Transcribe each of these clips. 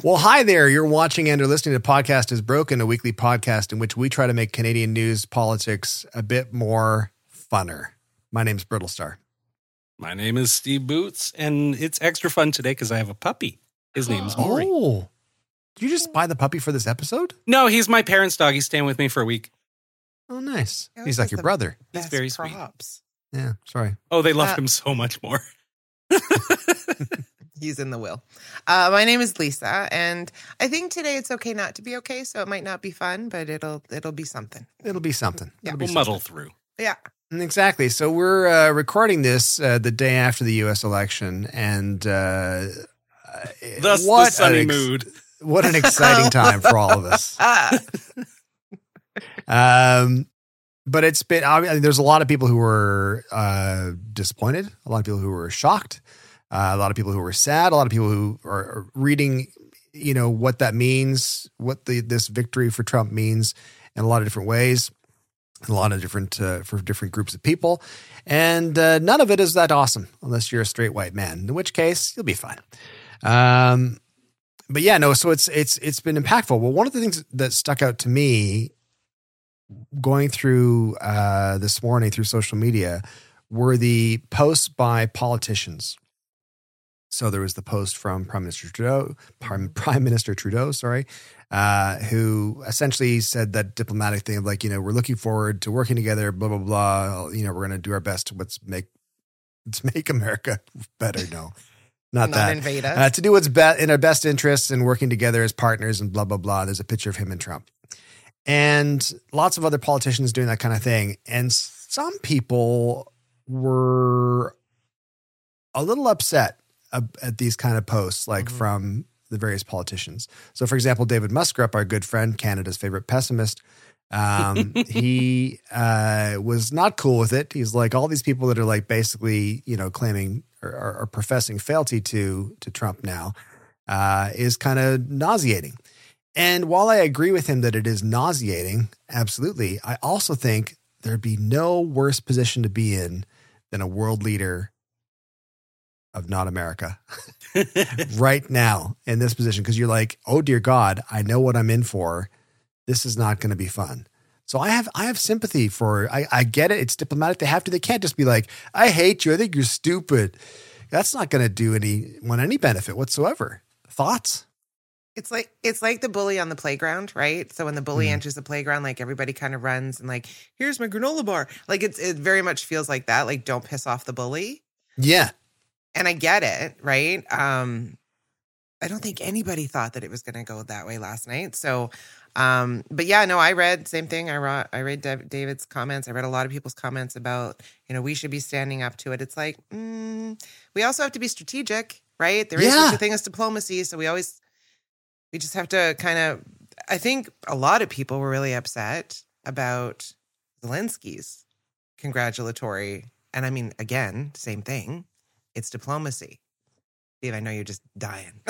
Well, hi there. You're watching and or listening to Podcast is Broken, a weekly podcast in which we try to make Canadian news politics a bit more funner. My name's Brittlestar. My name is Steve Boots, and it's extra fun today because I have a puppy. His name's Maury. Oh, did you just buy the puppy for this episode? No, he's my parents' dog. He's staying with me for a week. Oh, nice. Yeah, He's like your brother. He's Best very sweet. Yeah, sorry. Oh, they loved Uh, him so much more. He's in the will. Uh, my name is Lisa, and I think today it's okay not to be okay. So it might not be fun, but it'll it'll be something. It'll be something. Yeah. It'll be We'll muddle through. Yeah. Exactly. So we're uh, recording this uh, the day after the U.S. election, and uh, Thus, what the sunny an ex- mood. What an exciting time for all of us. Um, but it's been I mean, there's a lot of people who were uh, disappointed, a lot of people who were shocked, uh, a lot of people who were sad, a lot of people who are, are reading, you know, what that means, what the this victory for Trump means in a lot of different ways, a lot of different uh, for different groups of people, and uh, none of it is that awesome unless you're a straight white man, in which case you'll be fine. Um, but yeah, no. So it's it's it's been impactful. Well, one of the things that stuck out to me going through uh, this morning through social media were the posts by politicians. So there was the post from Prime Minister Trudeau, Prime, Minister Trudeau, sorry, uh, who essentially said that diplomatic thing of like, you know, we're looking forward to working together, blah blah blah. You know, we're going to do our best to what's make to make America better. No, not, not that invade us. uh, to do what's be- in our best interests and working together as partners and blah blah blah. There's a picture of him and Trump, and lots of other politicians doing that kind of thing. And some people were a little upset at these kind of posts, like Mhm. from the various politicians. So, for example, David Moscrop, our good friend, Canada's favorite pessimist. Um, he uh, was not cool with it. He's like all these people that are like basically, you know, claiming or, or, or professing fealty to to Trump now uh, is kind of nauseating. And while I agree with him that it is nauseating, absolutely, I also think there'd be no worse position to be in than a world leader of not America right now in this position because you're like, oh dear God, I know what I'm in for. This is not going to be fun. So I have I have sympathy for I, I get it. It's diplomatic. They have to. They can't just be like, I hate you. I think you're stupid. That's not going to do anyone any benefit whatsoever. Thoughts? It's like it's like the bully on the playground, right? So when the bully Mhm. enters the playground, like everybody kind of runs and like, here's my granola bar. Like it's it very much feels like that. Like don't piss off the bully. Yeah. And I get it, right? Um, I don't think anybody thought that it was going to go that way last night. So, um, but yeah, no, I read same thing. I read I read David's comments. I read a lot of people's comments about you know we should be standing up to it. It's like mm, we also have to be strategic, right? There is Yeah. such a thing as diplomacy, so we always we just have to kind of. I think a lot of people were really upset about Zelensky's congratulatory, and I mean again, same thing. It's diplomacy. Steve, I know you're just dying.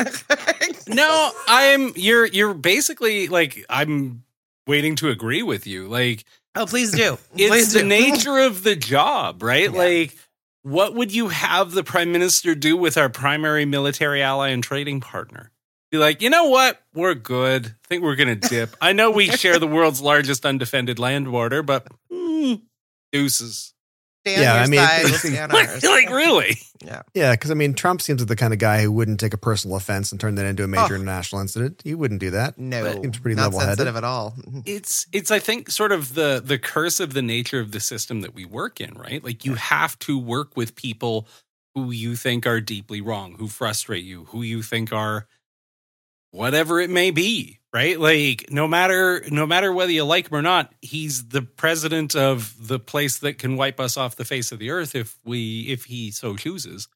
no, I'm. You're. You're basically like I'm waiting to agree with you. Like Oh, please do. it's please the do. nature of the job, right? Yeah. Like, what would you have the prime minister do with our primary military ally and trading partner? Be like, you know what? We're good. I think we're gonna dip. I know we share the world's largest undefended land border, but mm, deuces. Stay Yeah, your I mean, side, we'll it's- Like, ours. like really? Yeah, yeah. because I mean, Trump seems like the kind of guy who wouldn't take a personal offense and turn that into a oh. major Oh. international incident. He wouldn't do that. No, Seems pretty not level-headed. sensitive at all. it's it's i think sort of the the curse of the nature of the system that we work in right like you have to work with people who you think are deeply wrong who frustrate you who you think are whatever it may be right like no matter no matter whether you like him or not he's the president of the place that can wipe us off the face of the earth if we if he so chooses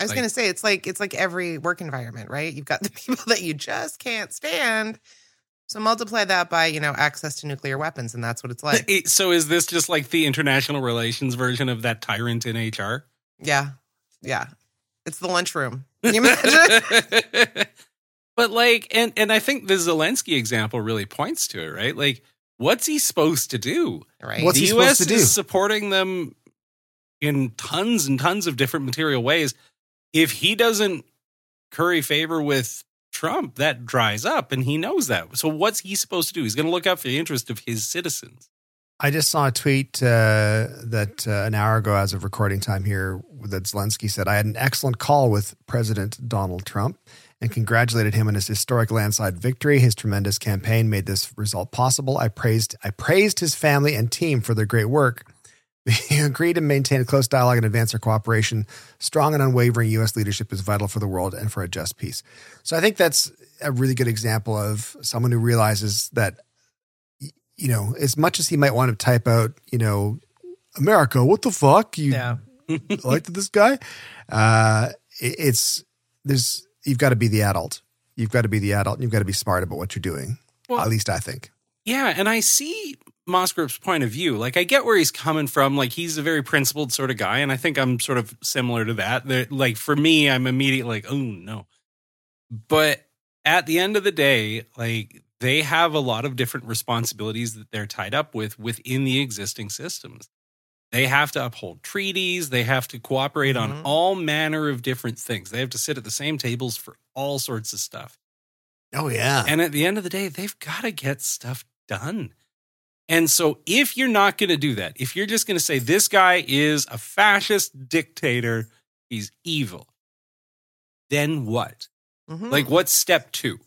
I was Like- going to say it's like it's like every work environment, right? You've got the people that you just can't stand. So multiply that by you know access to nuclear weapons, and that's what it's like. It- so is this just like the international relations version of that tyrant in hr yeah, yeah. It's the lunchroom. Can you imagine? but like, and and I think the Zelensky example really points to it, right? Like, what's he supposed to do? right. What's the he U.S. supposed to is do? supporting them in tons and tons of different material ways. If he doesn't curry favor with Trump, that dries up, and he knows that. So what's he supposed to do? He's going to look out for the interest of his citizens. I just saw a tweet uh, that uh, an hour ago, as of recording time here, that Zelensky said, I had an excellent call with President Donald Trump and congratulated him on his historic landslide victory. His tremendous campaign made this result possible. I praised, I praised his family and team for their great work. We agreed to maintain a close dialogue and advance our cooperation. Strong and unwavering U.S. leadership is vital for the world and for a just peace. So I think that's a really good example of someone who realizes that you know, as much as he might want to type out, you know, America, what the fuck? You Yeah. elected this guy? Uh, it- it's there's you've got to be the adult. You've got to be the adult. And you've got to be smart about what you're doing. Well- At least I think. Yeah, and I see Moscrop's point of view. Like, I get where he's coming from. Like, he's a very principled sort of guy, and I think I'm sort of similar to that. That, like, for me, I'm immediately like, oh no. But at the end of the day, like, they have a lot of different responsibilities that they're tied up with within the existing systems. They have to uphold treaties. They have to cooperate on Mhm. all manner of different things. They have to sit at the same tables for all sorts of stuff. Oh yeah. And at the end of the day, they've got to get stuff done. And so, if you're not going to do that, if you're just going to say this guy is a fascist dictator, he's evil, then what? Mhm. Like, what's step two?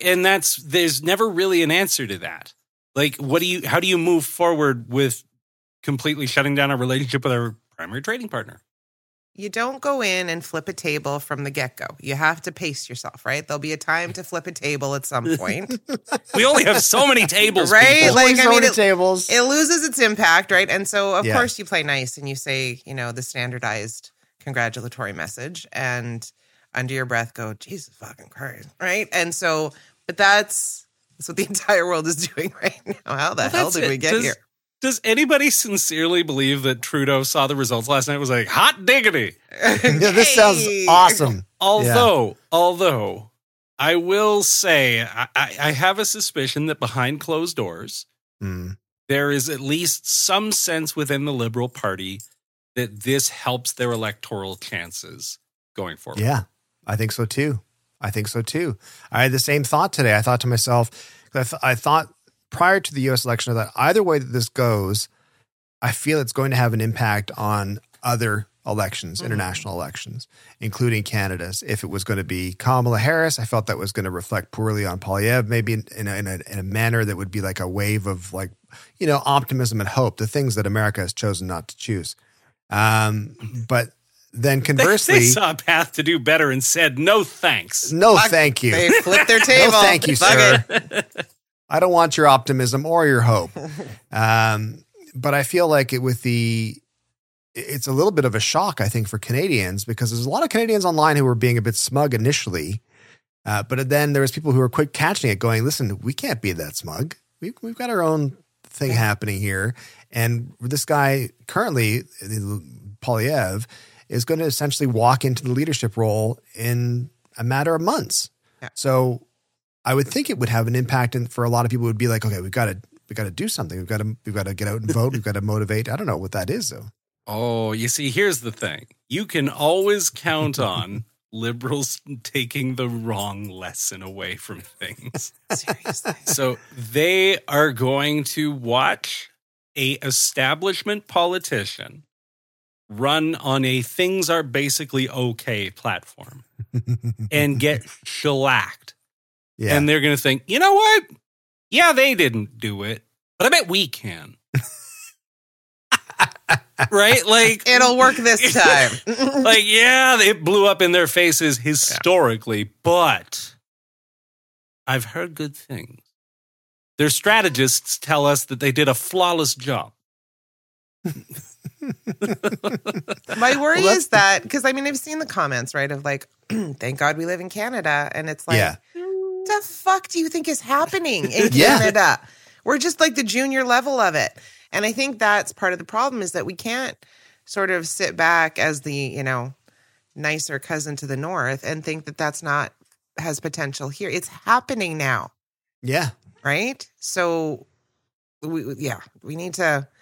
And that's, there's never really an answer to that. Like, what do you, how do you move forward with completely shutting down a relationship with our primary trading partner? you don't go in and flip a table from the get go. You have to pace yourself, right? There'll be a time to flip a table at some point, We only have so many tables, Right? people. Like, Always I mean, on it- tables. it loses its impact, right? And so, of Yeah. course, you play nice and you say, you know, the standardized congratulatory message, and under your breath, go, Jesus fucking Christ, right? And so, but that's that's what the entire world is doing right now. How the Well, hell did it. we get Does- here? Does anybody sincerely believe that Trudeau saw the results last night and was like, hot diggity? Yeah, this sounds awesome. Although, although I will say, I, I I have a suspicion that behind closed doors, Hmm. there is at least some sense within the Liberal Party that this helps their electoral chances going forward. Yeah, I think so too. I think so too. I had the same thought today. I thought to myself, I, th- I thought prior to the US election that either way that this goes, I feel it's going to have an impact on other elections, Mhm. international elections, including Canada's. If it was going to be Kamala Harris, I felt that was going to reflect poorly on Poilievre, maybe in, in, a, in, a, in a manner that would be like a wave of like, you know, optimism and hope, the things that America has chosen not to choose. Um, but then conversely, they saw a path to do better and said, no thanks. no, Fuck, thank you. They flipped their table. No, thank you, sir. I don't want your optimism or your hope. Um, but I feel like it with the, it's a little bit of a shock, I think, for Canadians because there's a lot of Canadians online who were being a bit smug initially. Uh, but then there was people who were quick catching it, going, "Listen, we can't be that smug. We've, we've got our own thing happening here." And this guy currently, Poilievre, is going to essentially walk into the leadership role in a matter of months. Yeah. So I would think it would have an impact, and for a lot of people, it would be like, "Okay, we've got to." We got to do something. We've got to. We've got to get out and vote. We've got to motivate. I don't know what that is though. Oh, you see, here's the thing. You can always count on liberals taking the wrong lesson away from things. Seriously. so they are going to watch a establishment politician run on a things are basically okay platform and get shellacked. Yeah, And they're going to think, you know what? Yeah, they didn't do it, but I bet we can. right? Like, It'll work this time. like, yeah, it blew up in their faces historically, but I've heard good things. Their strategists tell us that they did a flawless job. My worry Well, is that because I mean I've seen the comments right of like, thank God we live in Canada, and it's like, Yeah. The fuck do you think is happening in Yeah. Canada? We're just like the junior level of it, and I think that's part of the problem is that we can't sort of sit back as the you know nicer cousin to the north and think that that's not has potential here. It's happening now, yeah. right? So, we yeah, we need to.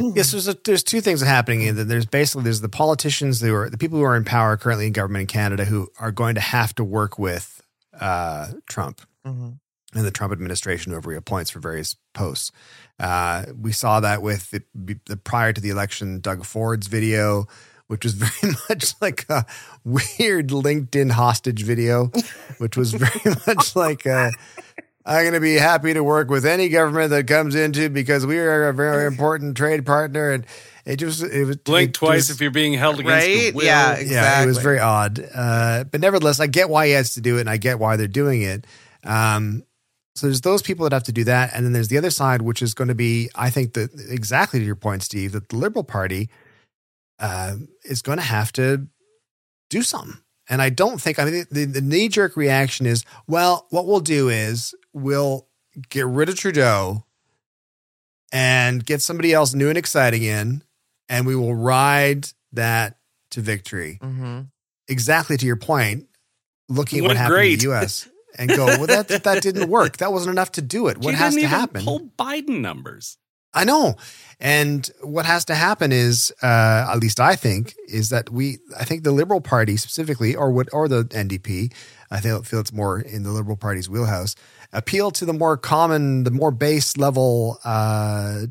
Yes, there's a, there's two things happening. In that there's basically there's the politicians who are the people who are in power currently in government in Canada who are going to have to work with uh, Trump Mhm. and the Trump administration whoever he appoints for various posts. Uh, we saw that with the, the prior to the election, Doug Ford's video, which was very much like a weird LinkedIn hostage video, which was very much like a, I'm going to be happy to work with any government that comes into because we are a very important trade partner. And it just, it was Blink it twice was- if you're being held against your Right? will. Yeah, yeah, it was very odd. Uh, but nevertheless, I get why he has to do it, and I get why they're doing it. Um, so there's those people that have to do that, and then there's the other side, which is going to be, I think that exactly to your point, Steve, that the Liberal Party uh, is going to have to do something. And I don't think, I mean, the, the knee jerk reaction is, well, what we'll do is we'll get rid of Trudeau and get somebody else new and exciting in, and we will ride that to victory. Mhm. Exactly to your point, looking at what What happened great. in the U.S. and go, well, that that didn't work. That wasn't enough to do it. What has to even happen? Pull Biden numbers. I know. And what has to happen is, uh, at least I think, is that we, I think the Liberal Party specifically, or what, or the NDP, I feel, feel it's more in the Liberal Party's wheelhouse, appeal to the more common, the more base level uh,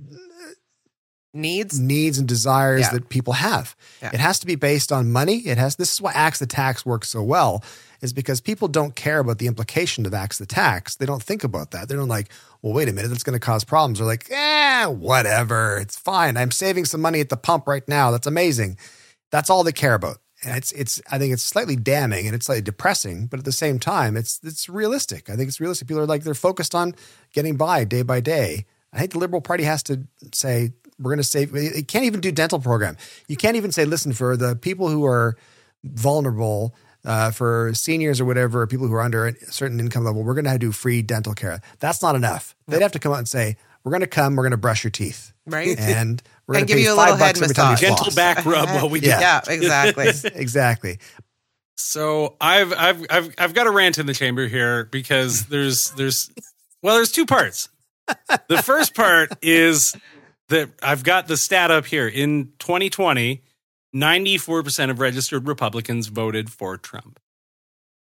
Needs. needs and desires Yeah. that people have. Yeah. It has to be based on money. It has. This is why Axe the Tax works so well, is because people don't care about the implication of Axe the Tax. They don't think about that. They don't like, well, wait a minute, that's going to cause problems. They're like, eh, whatever, it's fine. I'm saving some money at the pump right now. That's amazing. That's all they care about. And it's it's I think it's slightly damning and it's slightly depressing, but at the same time, it's it's realistic. I think it's realistic. People are like they're focused on getting by day by day. I think the Liberal Party has to say we're going to save. It can't even do dental program. You can't even say, listen, for the people who are vulnerable, uh, for seniors or whatever, people who are under a certain income level, we're going to do free dental care. That's not enough. They'd have to come out and say, we're going to come, we're going to brush your teeth, Right? and we're going to give you a little head bucks every time massage. Gentle floss. back rub while we do Yeah. yeah, exactly. exactly. So I've I've I've I've got a rant in the chamber here because there's there's well there's two parts. The first part is that I've got the stat up here. In 2020, 94% of registered Republicans voted for Trump.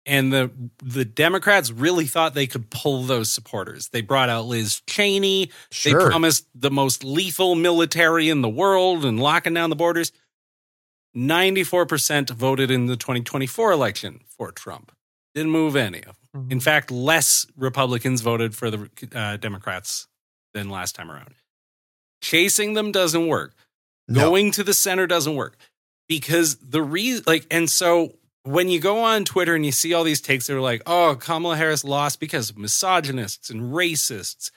And the the Democrats really thought they could pull those supporters. They brought out Liz Cheney. They promised the most lethal military in the world and locking down the borders. 94% voted in the 2024 election for Trump. Didn't move any of them. Mm-hmm. In fact, less Republicans voted for the uh, Democrats than last time around. Chasing them doesn't work. No. Going to the center doesn't work because the reason, like, and so when you go on Twitter and you see all these takes that are like, oh, Kamala Harris lost because of misogynists and racists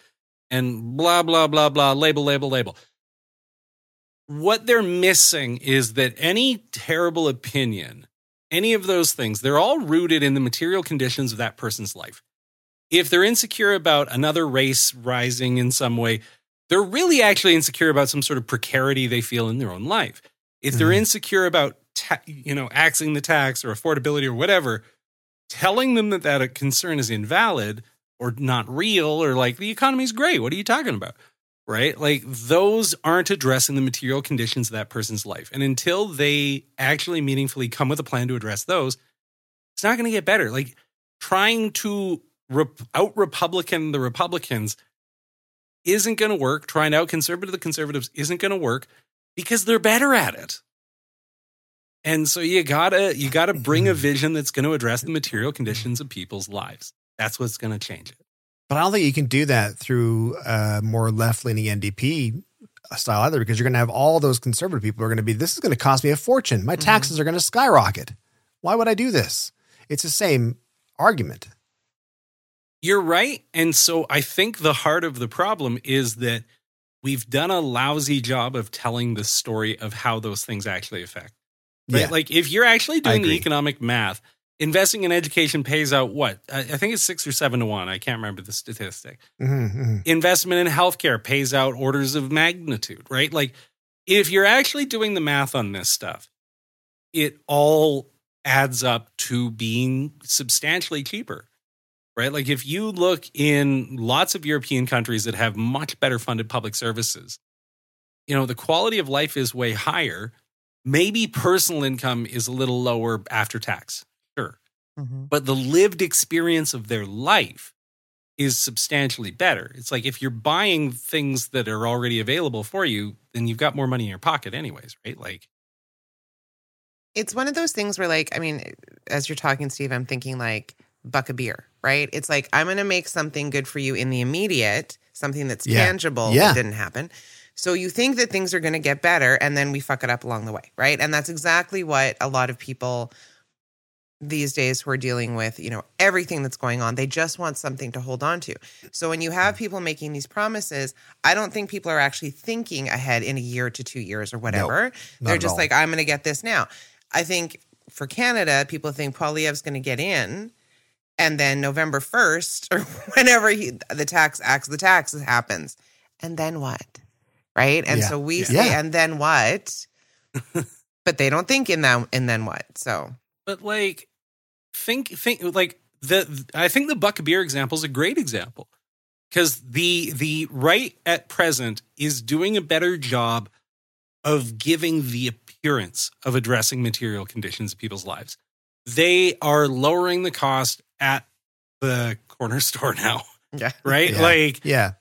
and blah, blah, blah, blah, label, label, label. What they're missing is that any terrible opinion, any of those things, they're all rooted in the material conditions of that person's life. If they're insecure about another race rising in some way, they're really actually insecure about some sort of precarity they feel in their own life. If they're Mhm. insecure about, ta- you know, axing the tax or affordability or whatever, telling them that that uh, concern is invalid or not real or like the economy's great. What are you talking about? Right? Like those aren't addressing the material conditions of that person's life. And until they actually meaningfully come with a plan to address those, it's not going to get better. Like trying to rep- out Republican the Republicans isn't going to work. Trying to out conservative the conservatives isn't going to work because they're better at it. And so you gotta you gotta bring a vision that's going to address the material conditions of people's lives. That's what's going to change it. But I don't think you can do that through a more left leaning NDP style either, because you're going to have all those conservative people who are going to be, this is going to cost me a fortune. My Mhm. taxes are going to skyrocket. Why would I do this? It's the same argument. You're right. And so I think the heart of the problem is that we've done a lousy job of telling the story of how those things actually affect. Right? Yeah. Like if you're actually doing the economic math, investing in education pays out what? I I think it's six or seven to one. I can't remember the statistic. Mhm, mhm. investment in healthcare pays out orders of magnitude, right? Like if you're actually doing the math on this stuff, it all adds up to being substantially cheaper. Right? Like if you look in lots of European countries that have much better funded public services, you know, the quality of life is way higher. Maybe personal income is a little lower after tax. Sure. Mhm. but the lived experience of their life is substantially better. It's like if you're buying things that are already available for you, then you've got more money in your pocket, anyways, right? Like, It's one of those things where, like, I mean, as you're talking, Steve, I'm thinking like buck a beer, right? It's like I'm going to make something good for you in the immediate, something that's Yeah. tangible Yeah. that didn't happen. So you think that things are going to get better, and then we fuck it up along the way, right? And that's exactly what a lot of people these days who are dealing with, you know, everything that's going on, they just want something to hold on to. So when you have people making these promises, I don't think people are actually thinking ahead in a year to two years or whatever. They're just like, I'm going to get this now. I think for Canada, people think Poilievre's going to get in, and then November 1st or whenever he, the tax acts, the tax happens. And then what? Right? And Yeah. so we Yeah. say, and then what? but they don't think in that, and then what? So, but like, think, think, like, the, I think the buck beer example is a great example because the, the right at present is doing a better job of giving the appearance of addressing material conditions of people's lives. They are lowering the cost at the corner store now, yeah. right? Yeah. Like, Yeah.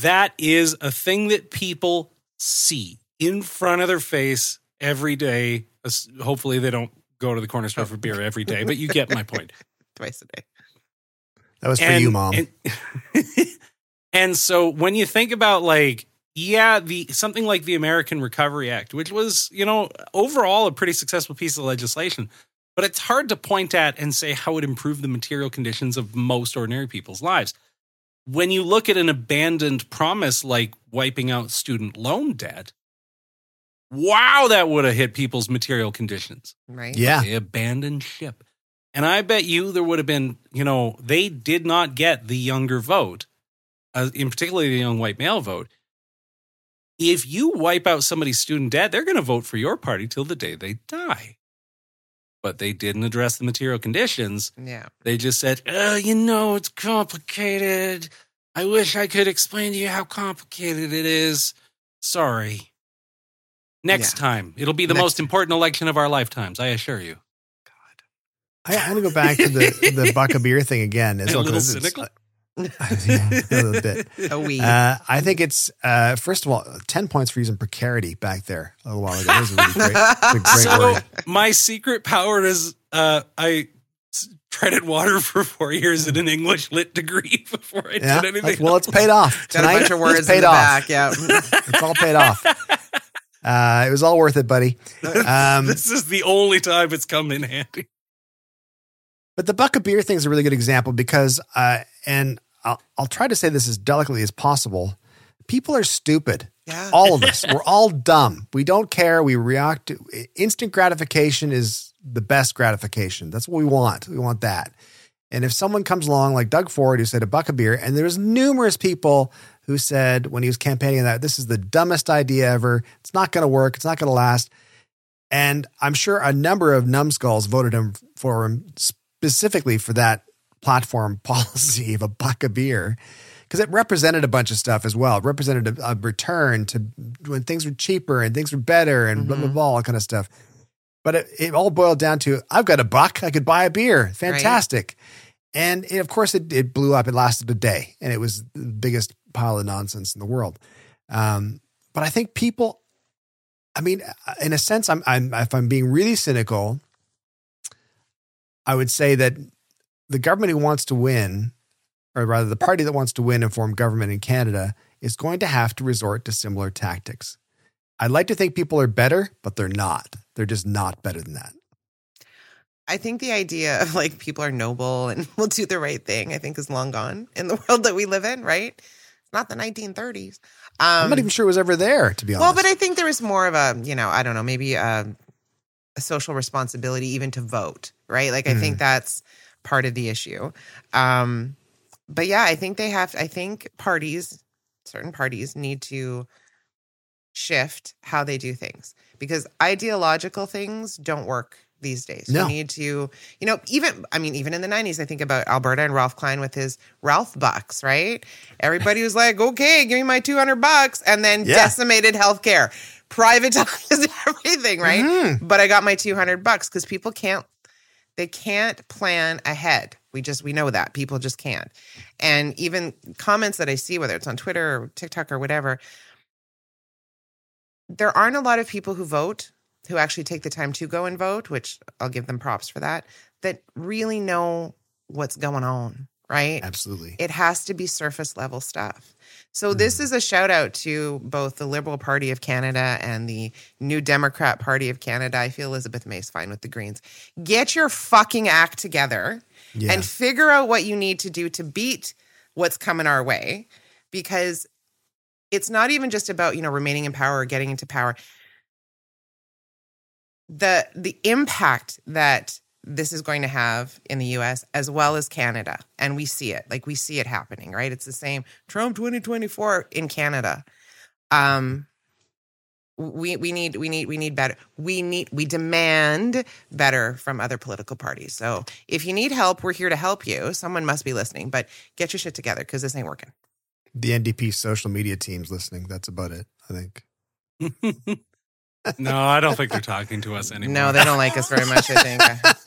That is a thing that people see in front of their face every day. Hopefully, they don't go to the corner store for beer every day, but you get my point. Twice a day. That was for you, mom. And, and so when you think about like, yeah, the something like the American Recovery Act, which was, you know, overall a pretty successful piece of legislation, but it's hard to point at and say how it improved the material conditions of most ordinary people's lives. When you look at an abandoned promise like wiping out student loan debt, wow, that would have hit people's material conditions. Right. yeah. They abandoned ship. And I bet you there would have been, you know, they did not get the younger vote, uh, in particularly the young white male vote. If you wipe out somebody's student debt, they're going to vote for your party till the day they die. But they didn't address the material conditions. Yeah. They just said, oh, you know, it's complicated. I wish I could explain to you how complicated it is. Sorry. Next Yeah. time. It'll be the Next most important election of our lifetimes, I assure you. I, I'm going to go back to the, the buck of beer thing again. as A well, little 'cause it's- cynical? Uh, yeah, a little bit. A wee. Uh, I think it's uh, first of all, ten points for using precarity back there a little while ago. That was a really great, it's great so word. my secret power is uh, I s- treaded water for four years in an English lit degree before I Yeah, did anything. like, well, it's paid off. Got a Tonight, bunch of it's words paid in the off. back. Yeah. It's all paid off. Uh, it was all worth it, buddy. Um, this is the only time it's come in handy. But the buck of beer thing is a really good example because, uh, and I'll, I'll try to say this as delicately as possible. People are stupid. yeah. All of us. We're all dumb. We don't care. We react to instant gratification is the best gratification. That's what we want. We want that. And if someone comes along like Doug Ford, who said a buck of beer, and there's numerous people who said when he was campaigning that this is the dumbest idea ever. It's not going to work. It's not going to last. And I'm sure a number of numbskulls voted him for him specifically for that platform policy of a buck of beer because it represented a bunch of stuff as well. It represented a, a return to when things were cheaper and things were better and blah, blah, Mhm. blah, all that kind of stuff. But it, it all boiled down to I've got a buck. I could buy a beer. Fantastic. And it, of course, it, it blew up. It lasted a day and it was the biggest pile of nonsense in the world. Um, but I think people, I mean, in a sense, I'm, I'm if I'm being really cynical, I would say that the government who wants to win, or rather the party that wants to win and form government in Canada, is going to have to resort to similar tactics. I'd like to think people are better, but they're not. They're just not better than that. I think the idea of like people are noble and will do the right thing, I think is long gone in the world that we live in, right? It's not the 1930s. Um, I'm not even sure it was ever there, to be honest. well, but I think there was more of a, you know, I don't know, maybe a, a social responsibility even to vote, right? Like I think that's part of the issue. Um, but yeah, I think they have. I think parties, certain parties, need to shift how they do things because ideological things don't work these days. No. You need to, you know, even I mean, even in the '90s, I think about Alberta and Ralph Klein with his Ralph bucks, right? Everybody was like, "Okay, give me my 200 bucks," and then Yeah. decimated healthcare, privatized everything, right? Mhm. But I got my 200 bucks because people can't. They can't plan ahead. We just we know that people just can't. And even comments that I see, whether it's on Twitter or TikTok or whatever, there aren't a lot of people who vote who actually take the time to go and vote, which I'll give them props for that. That really know what's going on, right? Absolutely. It has to be surface level stuff. So this mm. is a shout out to both the Liberal Party of Canada and the New Democrat Party of Canada. I feel Elizabeth May's fine with the Greens. Get your fucking act together Yeah. and figure out what you need to do to beat what's coming our way because it's not even just about, you know, remaining in power or getting into power. The the impact that this is going to have in the US as well as Canada. And we see it. Like we see it happening, right? It's the same Trump 2024 in Canada. Um we we need we need we need better. We need we demand better from other political parties. So if you need help, we're here to help you. Someone must be listening, but get your shit together because this ain't working. the NDP social media team's listening. That's about it, I think. no, I don't think they're talking to us anymore. No, they don't like us very much, I think.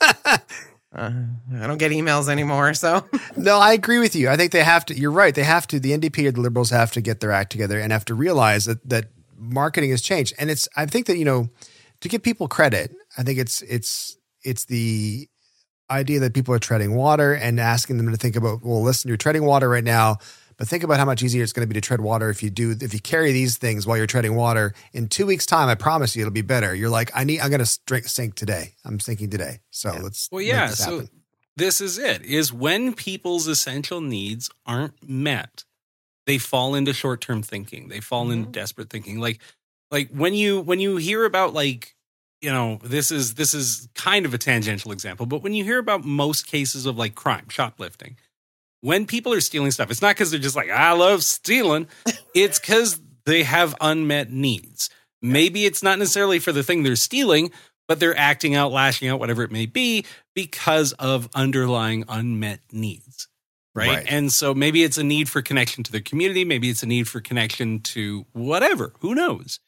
Uh, I don't get emails anymore, so no, I agree with you. I think they have to. You're right. They have to. The NDP or the Liberals have to get their act together and have to realize that that marketing has changed. And it's. I think that you know, to give people credit, I think it's it's it's the idea that people are treading water and asking them to think about. Well, listen, you're treading water right now. But think about how much easier it's going to be to tread water if you do if you carry these things while you're treading water. In two weeks' time, I promise you, it'll be better. You're like, I need, I'm going to drink sink today. I'm sinking today. So let's. Well, yeah. this So this is it: is when people's essential needs aren't met, they fall into short-term thinking. They fall into Mhm. desperate thinking. Like, like when you when you hear about like you know this is this is kind of a tangential example, but when you hear about most cases of like crime, shoplifting, when people are stealing stuff, it's not because they're just like I love stealing. it's because they have unmet needs. Maybe it's not necessarily for the thing they're stealing, but they're acting out, lashing out, whatever it may be, because of underlying unmet needs. Right? Right. And so maybe it's a need for connection to their community. Maybe it's a need for connection to whatever. Who knows?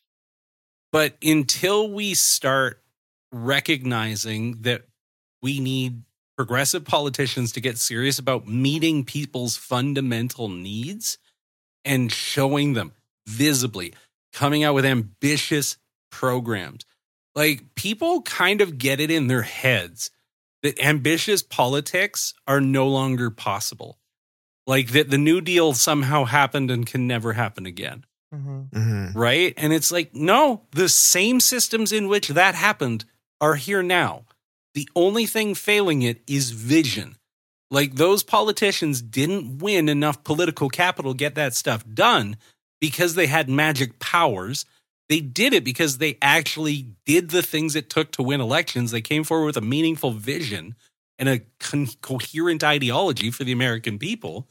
But until we start recognizing that we need progressive politicians to get serious about meeting people's fundamental needs and showing them visibly, coming out with ambitious programs. Like people kind of get it in their heads that ambitious politics are no longer possible. Like that the New Deal somehow happened and can never happen again Mhm. right? And it's like, no, the same systems in which that happened are here now. The only thing failing it is vision. Like those politicians didn't win enough political capital to get that stuff done because they had magic powers. They did it because they actually did the things it took to win elections. They came forward with a meaningful vision and a con- coherent ideology for the American people,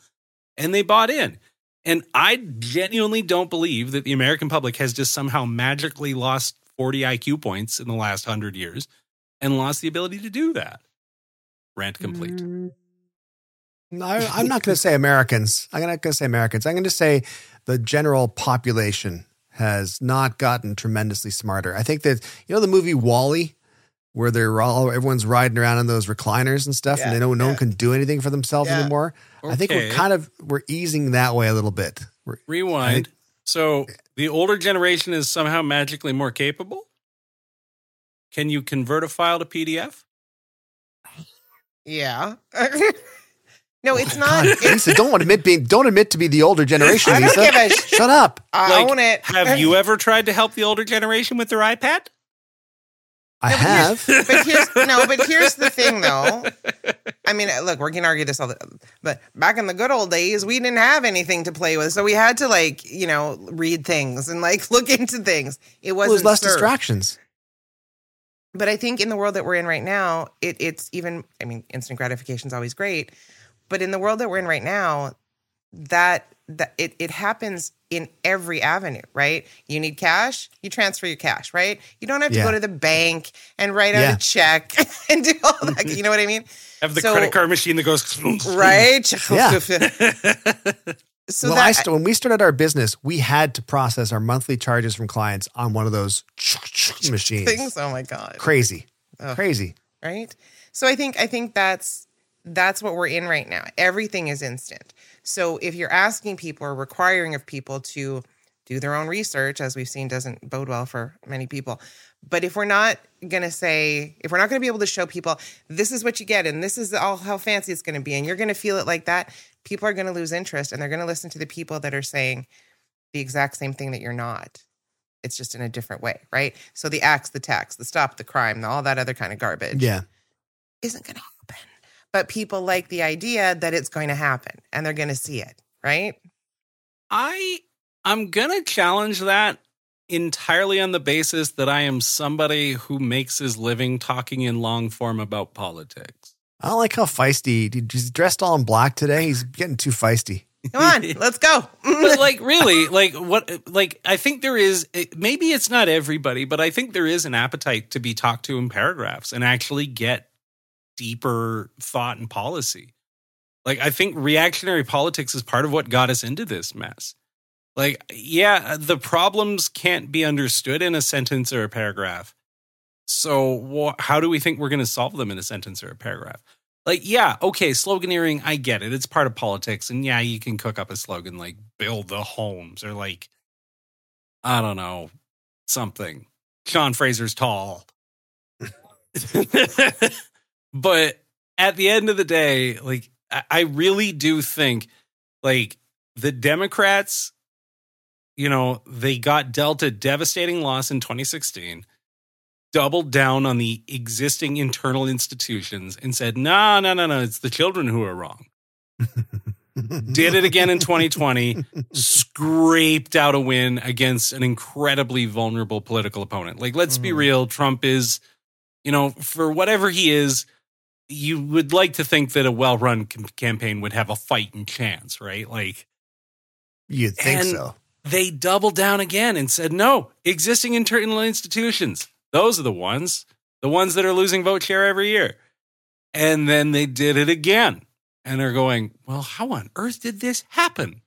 and they bought in. And I genuinely don't believe that the American public has just somehow magically lost 40 IQ points in the last 100 years and lost the ability to do that. Rant complete. Mm. I, I'm not going to say Americans. I'm not going to say Americans. I'm going to say the general population has not gotten tremendously smarter. I think that you know the movie WALL-E, where they're all everyone's riding around in those recliners and stuff, and Yeah, they know no one can do anything for themselves Yeah. anymore. I think we're kind of we're easing that way a little bit. We're, Rewind. So the older generation is somehow magically more capable? Can you convert a file to PDF? Yeah. no, oh it's Oh, not. God, It's, Lisa, don't admit being don't admit to be the older generation, I don't Lisa. give a sh- Shut up. I Like, own it. Have you ever tried to help the older generation with their iPad? I No, but have. here's- But here's no. But here's the thing, though. I mean, look, we're gonna argue this all the, but back in the good old days, we didn't have anything to play with, so we had to like, you know, read things and like look into things. It wasn't there's less served. distractions. But I think in the world that we're in right now, it, it's even. I mean, instant gratification is always great, but in the world that we're in right now, that that it it happens in every avenue, right? You need cash, you transfer your cash, right? You don't have to Yeah. go to the bank and write out Yeah. a check and do all that. Mm-hmm. You know what I mean? Have the So- credit card machine that goes Right? Yeah. so well, I that st- when we started our business, we had to process our monthly charges from clients on one of those machines. things. Oh my god! Crazy, Ugh. crazy. right? So I think I think that's that's what we're in right now. Everything is instant. So if you're asking people or requiring of people to do their own research, as we've seen doesn't bode well for many people. But if we're not going to say, if we're not going to be able to show people, this is what you get and this is all how fancy it's going to be, and you're going to feel it like that, people are going to lose interest and they're going to listen to the people that are saying the exact same thing that you're not. It's just in a different way, right? So the axe, the tax, the stop, the crime, all that other kind of garbage Yeah. isn't going to happen. But people like the idea that it's going to happen and they're going to see it, right? I I'm gonna challenge that entirely on the basis that I am somebody who makes his living talking in long form about politics. I don't like how feisty he's dressed all in black today. He's getting too feisty. Come on, let's go. but like really like what like i think there is maybe it's not everybody but i think there is an appetite to be talked to in paragraphs and actually get deeper thought and policy like i think reactionary politics is part of what got us into this mess like yeah the problems can't be understood in a sentence or a paragraph so wh- how do we think we're going to solve them in a sentence or a paragraph? Like yeah okay sloganeering i get it it's part of politics and yeah you can cook up a slogan like build the homes or like i don't know something. Sean fraser's tall. But at the end of the day like I- i really do think like the democrats you know they got dealt a devastating loss in 2016 doubled down on the existing internal institutions and said, no, no, no, no, it's the children who are wrong. Did it again in 2020, scraped out a win against an incredibly vulnerable political opponent. Like, let's be Mhm. real, Trump is, you know, for whatever he is, you would like to think that a well run campaign would have a fighting chance, right? Like, You'd think so. they doubled down again and said, no, existing internal institutions, those are the ones, the ones that are losing vote share every year. And then they did it again. And they're going, well, how on earth did this happen?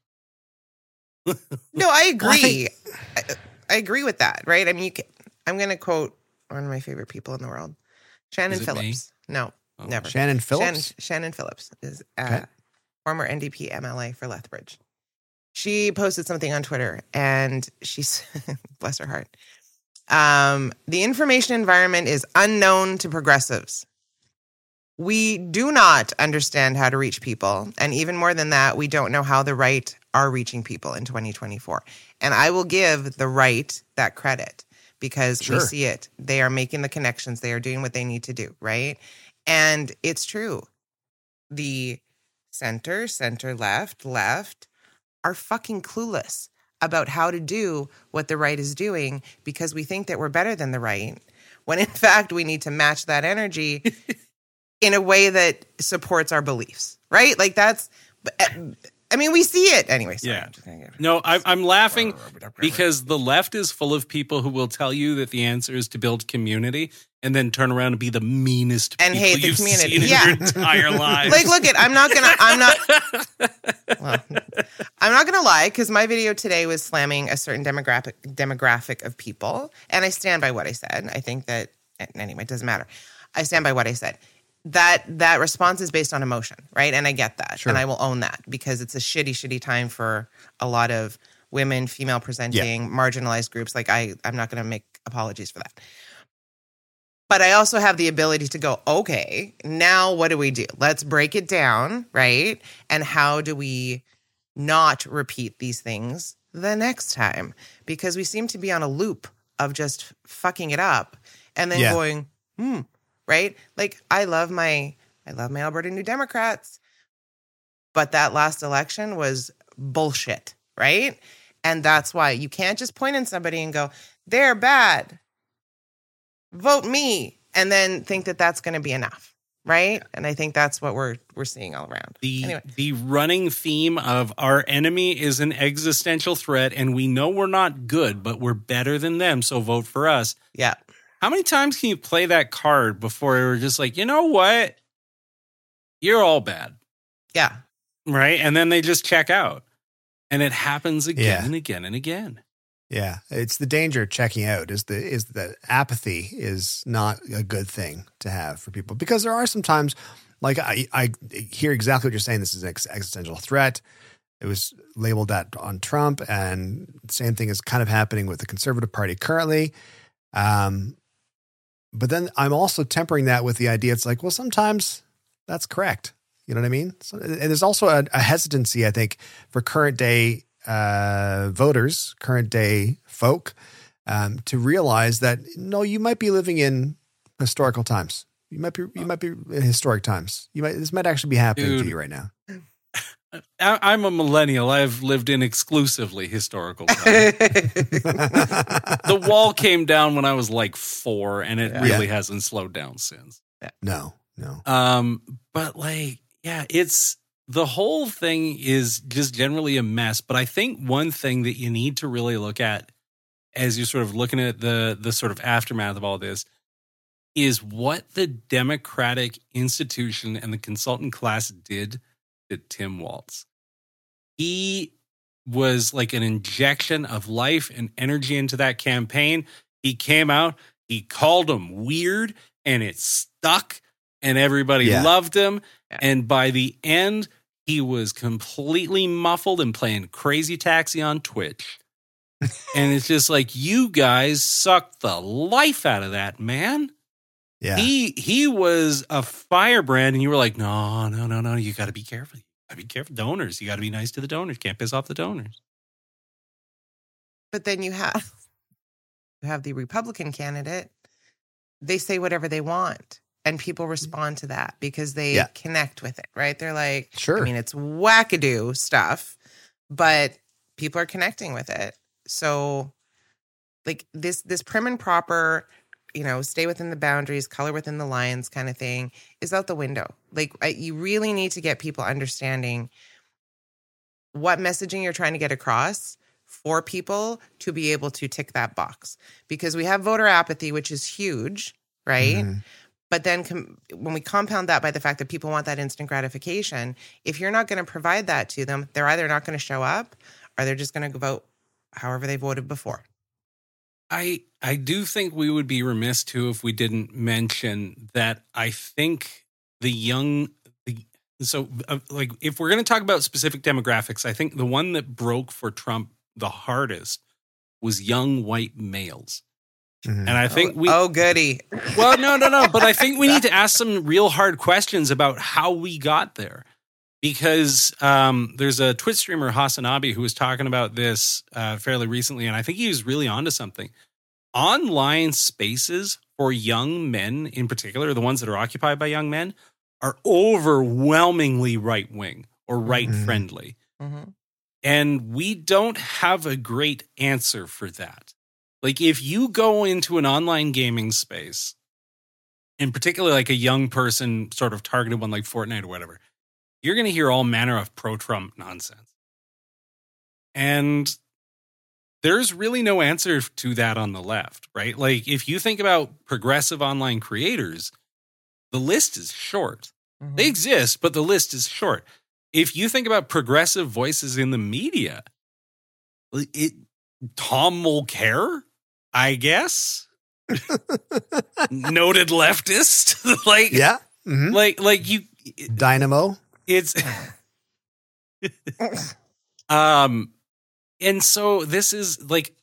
No, I agree. I, I agree with that, right? I mean, you can, I'm going to quote one of my favorite people in the world, Shannon Is it me? Phillips. No, Oh, never. Shannon Phillips. Shannon, Shannon Phillips is uh, Okay. former NDP MLA for Lethbridge. She posted something on Twitter, and she's bless her heart. Um, the information environment is unknown to progressives. We do not understand how to reach people, and even more than that, we don't know how the right are reaching people in 2024. And I will give the right that credit because we see it. They are making the connections. They are doing what they need to do, right? And it's true. The center, center left, left are fucking clueless about how to do what the right is doing because we think that we're better than the right. When in fact, we need to match that energy in a way that supports our beliefs, right? Like that's, eh, I mean, we see it anyway. sorry, Yeah. I'm just gonna get- No, I, I'm laughing because the left is full of people who will tell you that the answer is to build community and then turn around and be the meanest And people hate the you've community. seen in Yeah. your entire life. like look at i'm not gonna i'm not well, i'm not gonna lie because my video today was slamming a certain demographic demographic of people and i stand by what i said i think that anyway it doesn't matter i stand by what i said that that response is based on emotion right and i get that Sure. and i will own that because it's a shitty shitty time for a lot of women female presenting marginalized groups like i i'm not gonna make apologies for that but I also have the ability to go, okay, now what do we do? Let's break it down, right? And how do we not repeat these things the next time? Because we seem to be on a loop of just fucking it up and then Yeah. going, hmm, right? Like I love my I love my Alberta New Democrats, but that last election was bullshit, right? And that's why you can't just point in somebody and go, they're bad vote me and then think that that's going to be enough right? And i think that's what we're we're seeing all around. The Anyway. the running theme of our enemy is an existential threat and we know we're not good but we're better than them so vote for us. Yeah. How many times can you play that card before you're just like you know what? You're all bad. Yeah. Right? And then they just check out. And it happens again Yeah. and again and again Yeah, it's the danger of checking out. Is the is that apathy is not a good thing to have for people because there are some times, like I I hear exactly what you're saying. This is an ex- existential threat. It was labeled that on Trump, and same thing is kind of happening with the Conservative Party currently. Um, but then I'm also tempering that with the idea it's like, well, sometimes that's correct. You know what I mean? So, and there's also a, a hesitancy, I think, for current day uh, voters, current day folk, um, to realize that no, you might be living in historical times. You might be you might be in historic times. You might this might actually be happening Dude. to you right now. I, I'm a millennial. I've lived in exclusively historical times. the wall came down when I was like four, and it Yeah. really hasn't slowed down since. no, no. Um, but like, yeah, it's the whole thing is just generally a mess. But I think one thing that you need to really look at as you're sort of looking at the the sort of aftermath of all this is what the democratic institution and the consultant class did to Tim Walz. He was like an injection of life and energy into that campaign. He came out, he called him weird, and it stuck, and everybody Yeah. loved him. Yeah. And by the end, he was completely muffled and playing crazy taxi on Twitch. and it's just like you guys sucked the life out of that man. Yeah, He he was a firebrand, and you were like, no, no, no, no. You got to be careful. You got to be careful. Donors. You got to be nice to the donors. Can't piss off the donors. but then you have you have the Republican candidate. They say whatever they want, and people respond to that because they Yeah. connect with it, right? They're like, sure. I mean, it's wackadoo stuff, but people are connecting with it. So, like this, this prim and proper, you know, stay within the boundaries, color within the lines, kind of thing, is out the window. Like, you really need to get people understanding what messaging you're trying to get across for people to be able to tick that box because we have voter apathy, which is huge, right? Mhm. But then com- when we compound that by the fact that people want that instant gratification, if you're not going to provide that to them, they're either not going to show up or they're just going to vote however they voted before. I I do think we would be remiss too if we didn't mention that I think the young the so uh, like if we're going to talk about specific demographics, I think the one that broke for Trump the hardest was young white males. Mhm. And I think oh, we oh goody. well, no, no, no. But I think we need to ask some real hard questions about how we got there. Because um, there's a Twitch streamer, Hasanabi, who was talking about this uh, fairly recently. And I think he was really onto something. Online spaces for young men, in particular, the ones that are occupied by young men, are overwhelmingly right wing or right friendly. Mhm. And we don't have a great answer for that. Like, if you go into an online gaming space, in particular, like a young person sort of targeted one like Fortnite or whatever, you're going to hear all manner of pro Trump nonsense. And there's really no answer to that on the left, right? Like, if you think about progressive online creators, the list is short. Mhm. They exist, but the list is short. If you think about progressive voices in the media, it Tom Mulcair, I guess, noted leftist, like yeah, Mhm. like like you, Dynamo. it's um, and so this is like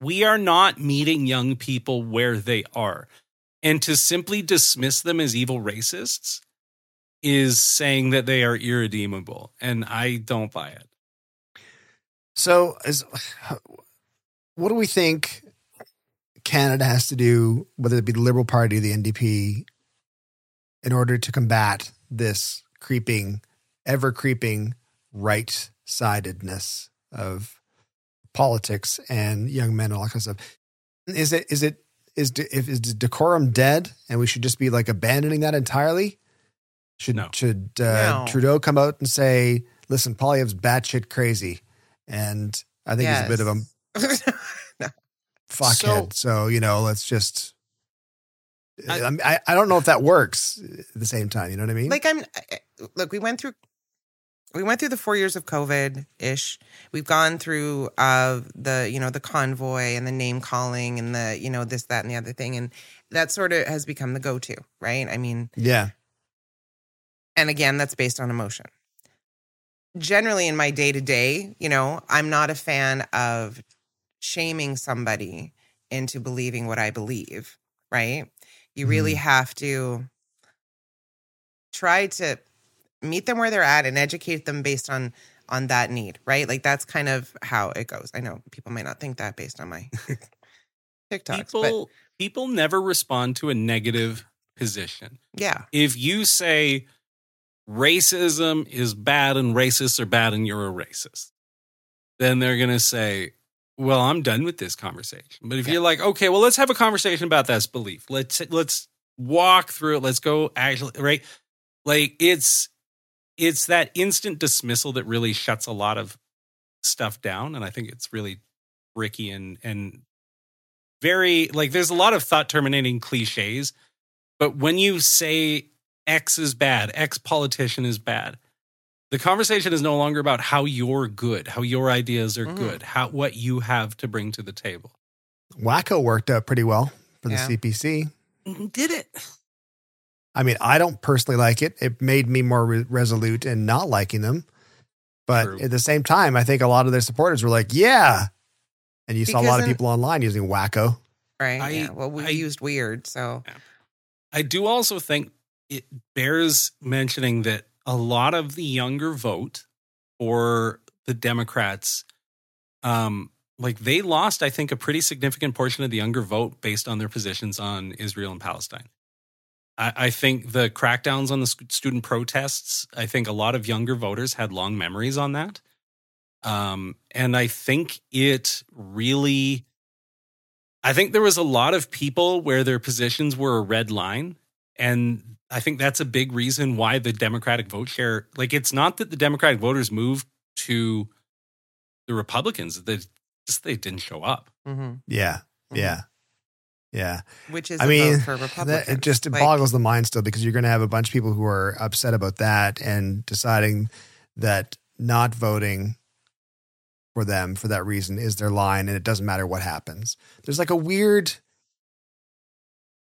we are not meeting young people where they are. And to simply dismiss them as evil racists is saying that they are irredeemable. And I don't buy it. So, is what do we think Canada has to do, whether it be the Liberal Party, the NDP, in order to combat this creeping, ever creeping right sidedness of politics and young men and all that kind of stuff? Is it is it is de- if is decorum dead and we should just be like abandoning that entirely? Should No. should uh, No. Trudeau come out and say, "Listen, Poilievre's batshit crazy," and I think he's a bit of a no. fuckhead. So, you know, let's just. I, I- I, I don't know if that works at the same time. You know what I mean? like I'm look, we went through we went through the four years of COVID ish. We've gone through uh, the you know the convoy and the name calling and the you know this that and the other thing, and that sort of has become the go to, right? I mean, Yeah. and again, that's based on emotion. Generally, in my day to day, you know, I'm not a fan of shaming somebody into believing what I believe, right? You really mm-hmm. have to try to meet them where they're at and educate them based on on that need, right? Like that's kind of how it goes. I know people might not think that based on my TikToks, but people people never respond to a negative position. yeah, If you say racism is bad and racists are bad and you're a racist, then they're going to say, "Well, I'm done with this conversation." But if Yeah. you're like, "Okay, well, let's have a conversation about this belief. Let's let's walk through it. Let's go actually right." Like it's it's that instant dismissal that really shuts a lot of stuff down and I think it's really tricky and and very like there's a lot of thought terminating cliches but when you say X is bad, X politician is bad, the conversation is no longer about how you're good, how your ideas are Mhm. good, how what you have to bring to the table. Wacko worked out pretty well for the CPC. Did it? I mean, I don't personally like it. It made me more re- resolute in not liking them. But True. at the same time, I think a lot of their supporters were like, yeah. And you saw a lot of people online using wacko. right. I- yeah. Well, we I- used weird, so I do also think it bears mentioning that a lot of the younger vote for the Democrats, um, like they lost, I think, a pretty significant portion of the younger vote based on their positions on Israel and Palestine. I, I think the crackdowns on the student protests, I think a lot of younger voters had long memories on that. Um, and I think it really, I think there was a lot of people where their positions were a red line. And I think that's a big reason why the Democratic vote share, like, it's not that the Democratic voters moved to the Republicans, they just they didn't show up. mhm. Yeah. Mhm. Yeah. Yeah. which is I a mean, vote for That, Republicans. it just it Like, boggles the mind still because you're going to have a bunch of people who are upset about that and deciding that not voting for them for that reason is their line and it doesn't matter what happens. There's like a weird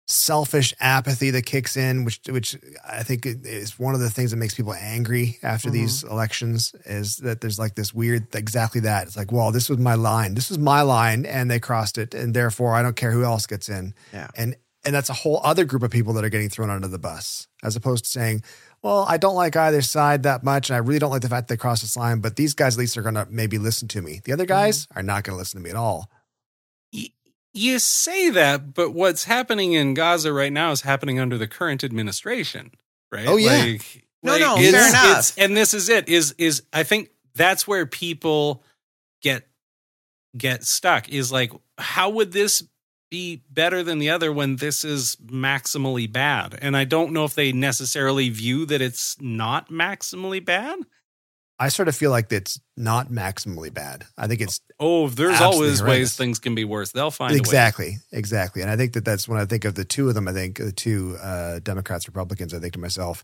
selfish apathy that kicks in which which I think is one of the things that makes people angry after Mhm. these elections is that there's like this weird exactly that. It's like, well, this was my line. This was my line and they crossed it and therefore I don't care who else gets in Yeah. and and that's a whole other group of people that are getting thrown under the bus as opposed to saying well i don't like either side that much and i really don't like the fact they crossed this line but these guys at least are going to maybe listen to me the other guys are not going to listen to me at all You say that, but what's happening in Gaza right now is happening under the current administration, right? Oh, yeah. Like, No, like, no, it's- fair enough. it's- and this is it. Is is I think that's where people get get stuck. Is like, how would this be better than the other when this is maximally bad? And I don't know if they necessarily view that it's not maximally bad. I sort of feel like it's not maximally bad i think it's Oh, there's always horrendous. ways things can be worse. They'll find a way. exactly exactly and i think that that's when i think of the two of them i think the two uh, democrats republicans i think to myself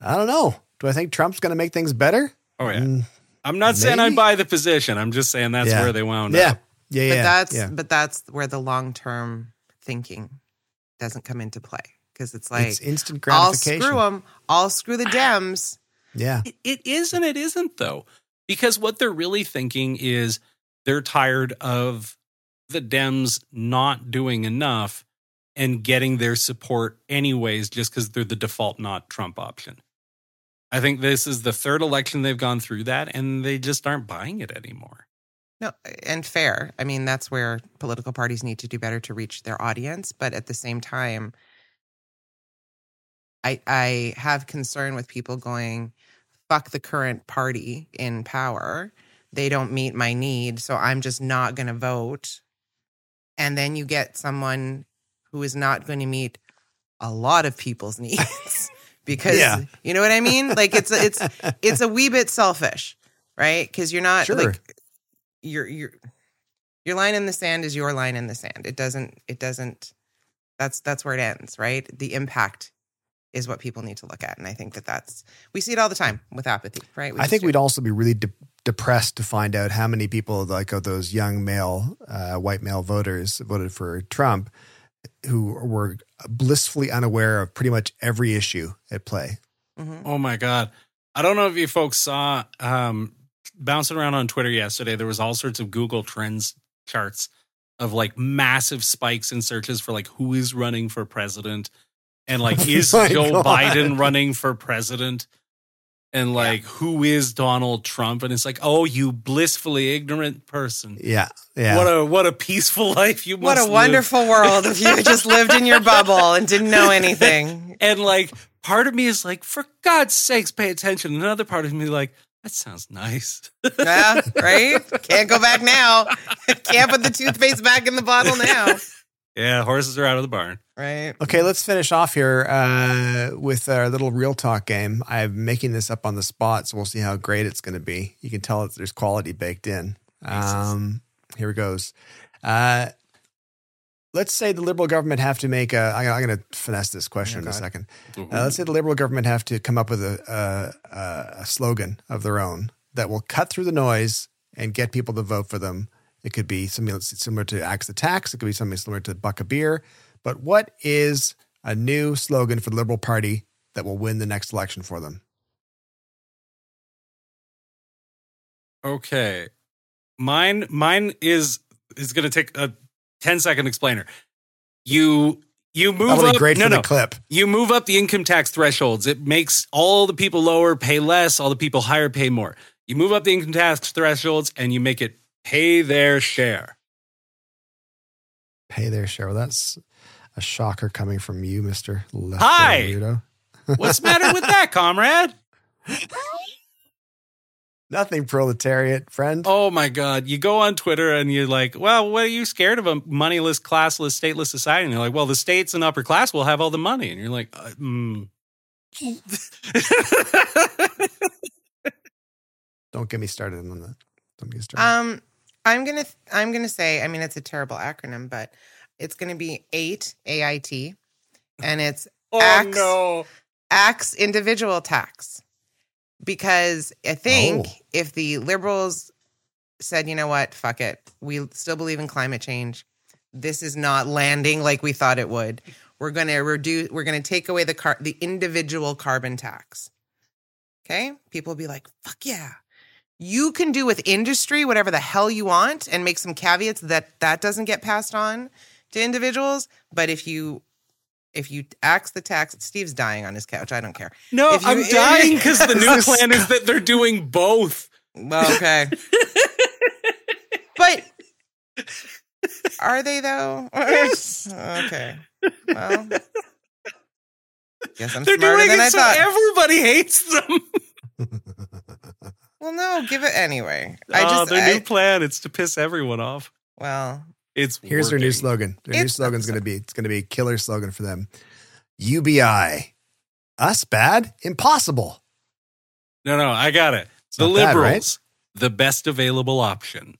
i don't know do i think trump's going to make things better Oh yeah. Mm, I'm not saying I Maybe? buy the position. I'm just saying that's Yeah. where they wound yeah up. yeah but yeah that's yeah. but that's where the long term thinking doesn't come into play because it's like it's instant I'll screw them, I'll screw the Dems. Yeah It, it is and it isn't though, because what they're really thinking is they're tired of the Dems not doing enough and getting their support anyways, just because they're the default not Trump option. I think this is the third election they've gone through that, and they just aren't buying it anymore. No, and fair. I mean, that's where political parties need to do better to reach their audience. But at the same time, I I have concern with people going, "Fuck the current party in power. They don't meet my need, so I'm just not going to vote." And then you get someone who is not going to meet a lot of people's needs because Yeah. you know what I mean. Like it's it's it's a wee bit selfish, right? Because you're not Sure. like your your your line in the sand is your line in the sand. It doesn't it doesn't that's that's where it ends, right? The impact is what people need to look at. And I think that that's we see it all the time with apathy, right? We I think do. we'd also be really de- depressed to find out how many people, like of those young male, uh, white male voters, voted for Trump, who were blissfully unaware of pretty much every issue at play. Mhm. Oh my god. I don't know if you folks saw um bouncing around on Twitter yesterday there was all sorts of Google Trends charts of like massive spikes in searches for like who is running for president and like is my Joe God. Biden running for president and like who is Donald Trump and it's like oh you blissfully ignorant person. Yeah, yeah. What a what a peaceful life you What must a live. wonderful world if you had just lived in your bubble and didn't know anything. And like part of me is like, for God's sakes, pay attention. Another part of me like, that sounds nice. Yeah, right? Can't go back now. Can't put the toothpaste back in the bottle now. Yeah, horses are out of the barn. Right. Okay, let's finish off here uh, with our little real talk game. I'm making this up on the spot, so we'll see how great it's going to be. You can tell that there's quality baked in. Um, here it goes. Uh, let's say the liberal government have to make a. I, I'm going to finesse this question in a second. Uh, let's say the liberal government have to come up with a, a, a, a slogan of their own that will cut through the noise and get people to vote for them. It could be something similar to Axe the Tax. It could be something similar to Buck a Beer. But what is a new slogan for the Liberal Party that will win the next election for them? Okay. Mine mine is is gonna take a 10 second explainer. You you move up great no, no. the clip. You move up the income tax thresholds. It makes all the people lower pay less, all the people higher pay more. You move up the income tax thresholds and you make it pay their share. Pay their share. Well, that's a shocker coming from you, Mister. Hi. Weirdo. What's the matter with that, comrade? Nothing proletariat, friend. Oh my God. You go on Twitter and you're like, well, what are you scared of a moneyless, classless, stateless society? And you're like, well, the states and upper class will have all the money. And you're like, uh, mm. Don't get me started on that. Don't get me started. Um, I'm gonna I'm gonna say, I mean it's a terrible acronym, but it's gonna be eight AIT and it's oh Axe. no. axe individual tax. Because I think Oh. if the liberals said, you know what, fuck it, we still believe in climate change. This is not landing like we thought it would. We're going to reduce. We're going to take away the car, the individual carbon tax. Okay, people will be like, "Fuck yeah!" You can do with industry whatever the hell you want, and make some caveats that that doesn't get passed on to individuals. But if you if you axe the tax, Steve's dying on his couch. I don't care. No, you- I'm dying because the new plan is that they're doing both. Well, okay. but are they though? okay. Well, guess I'm They're smarter doing than it I so thought. everybody hates them. Well, no, give it anyway. I oh, just, their I, new plan it's to piss everyone off. well, It's Here's their new slogan. Their new It's- slogan's going to be it's going to be a killer slogan for them. UBI. Us bad? Impossible. No, no, I got it. It's the not bad, right? liberals, the best available option.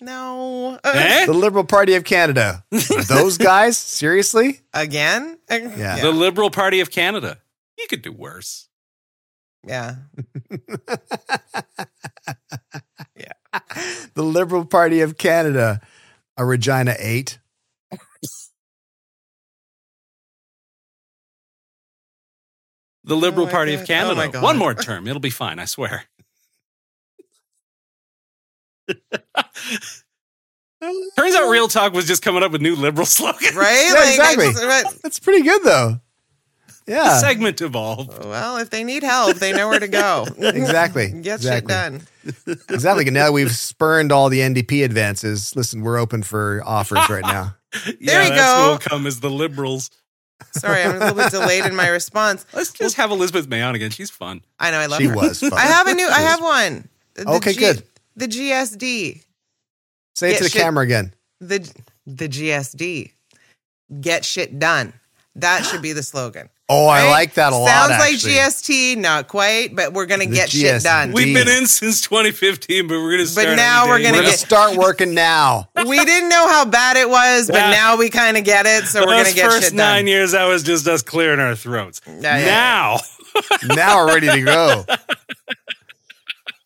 no. Eh? The Liberal Party of Canada. Those guys? Seriously? Again? Yeah. The Liberal Party of Canada. You could do worse. Yeah. Yeah. The Liberal Party of Canada. A Regina 8. The Liberal oh, my Party God. of Canada. Oh my God. One more term. It'll be fine, I swear. Turns out Real Talk was just coming up with new liberal slogans. Right? Yeah, I exactly. just- but- That's pretty good though. The Yeah. segment evolved. well, if they need help, they know where to go. Exactly. Get shit Exactly. done. Exactly. And now we've spurned all the NDP advances, listen, we're open for offers right now. yeah, you go. will come as the liberals. Sorry, I'm a little bit delayed in my response. Let's just have Elizabeth May on again. She's fun. I know I love She her. was fun. I have a new. I She was- have one. The Okay, good. The GSD. Say it Get to the shit- camera again. The the GSD. Get shit done. That should be the slogan. Oh, I like that a lot. Sounds actually. like GST, not quite, but we're gonna The get shit done. We've been in since 2015, but we're going to start. now we're gonna We're gonna get- start working now. we didn't know how bad it was, but Yeah. now we kind of get it, so we're gonna get first shit nine years, that was just us clearing our throats. Yeah, yeah, now, now we're ready to go.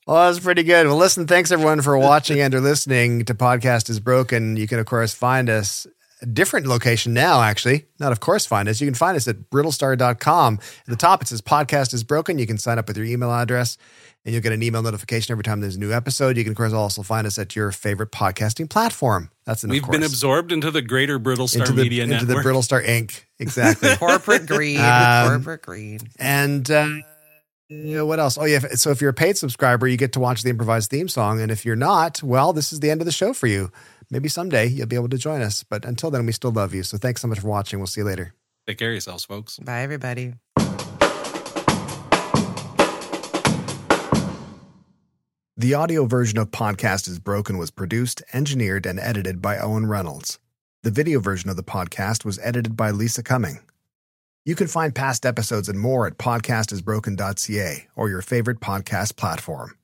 Well, that's pretty good. Well, listen, thanks everyone for watching and or listening to Podcast is Broken. You can, of course, find us a different location now, actually. Not, of course, find us. You can find us at brittlestar.com. At the top, it says Podcast is Broken. You can sign up with your email address and you'll get an email notification every time there's a new episode. You can, of course, also find us at your favorite podcasting platform. That's an, of we've been absorbed into the greater Brittlestar into the, Media into the Network. Brittle Star Inc. Exactly. Corporate greed. Um, corporate greed. And uh, yeah, what else? Oh, yeah. So if you're a paid subscriber, you get to watch the improvised theme song. And if you're not, well, this is the end of the show for you. Maybe someday you'll be able to join us. But until then, we still love you. So thanks so much for watching. We'll see you later. Take care of yourselves, folks. Bye, everybody. The audio version of Podcast is Broken was produced, engineered, and edited by Owen Reynolds. The video version of the podcast was edited by Lisa Cumming. You can find past episodes and more at podcastisbroken.ca or your favorite podcast platform.